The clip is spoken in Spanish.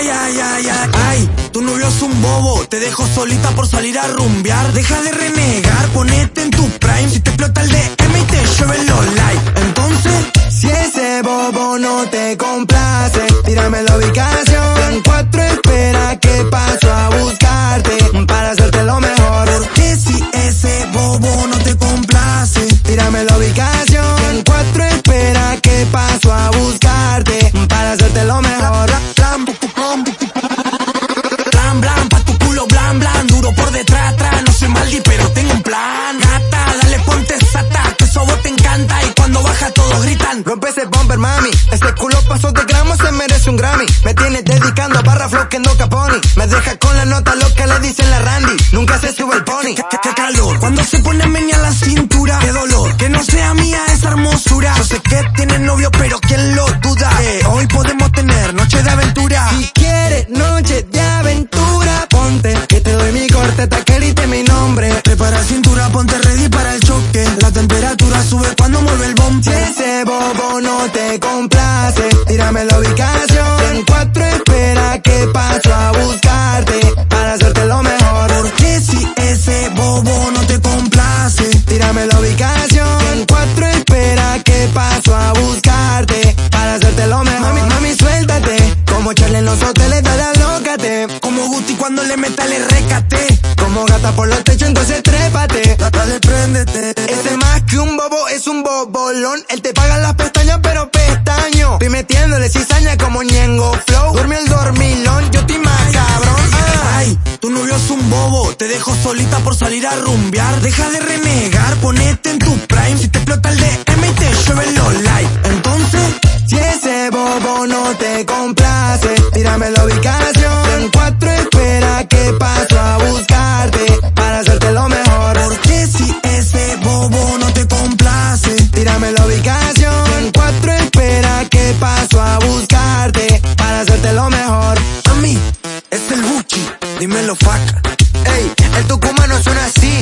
Ay, tu novio es un bobo, te dejo solita por salir a rumbear. Deja de renegar, ponete en tu prime. Si te explota el DM y te llueve los likes. Entonces, si ese bobo no te complace, tírame la ubicación. En cuatro espera que paso a buscarte para hacerte lo mejor. Porque si ese bobo no te complace, tírame la ubicación. En cuatro espera que paso cuando baja todos gritan. Rompe ese bumper, mami, ese culo pasó de gramo, se merece un Grammy. Me tienes dedicando a barra flow que no caponi. Me deja con la nota loca, le dicen la Randy, nunca se sube el pony. Qué, calor, cuando se pone meña la cintura, qué dolor, que no sea mía esa hermosura. Yo sé que tienes novio, pero quién lo duda. Que hoy podemos tener noche de aventura. Ese bobo no te complace, tírame la ubicación. En cuatro espera que paso a buscarte para hacerte lo mejor. Porque si ese bobo no te complace, tírame la ubicación. En cuatro espera que paso a buscarte para hacerte lo mejor. Mami, mami, suéltate. Como Charlie en los hoteles, dale alócate. Como Guti cuando le meta el recate. Como gata por los techos, entonces trépate. Dale, préndete. Ese que un bobo es un bobolón. Él te paga las pestañas, pero pestaño. Estoy metiéndole cizaña como Ñengo Flow. Duerme el dormilón, yo estoy más cabrón. Ay, tu novio es un bobo, te dejo solita por salir a rumbear. Deja de renegar, ponete en tu prime. Si te explota el DM y te llueve los likes. Entonces, si ese bobo no te complace, tírame la ubicación. En cuatro espera que paso mí, es el Buchi, dímelo faca. Ey, el tucumano suena así.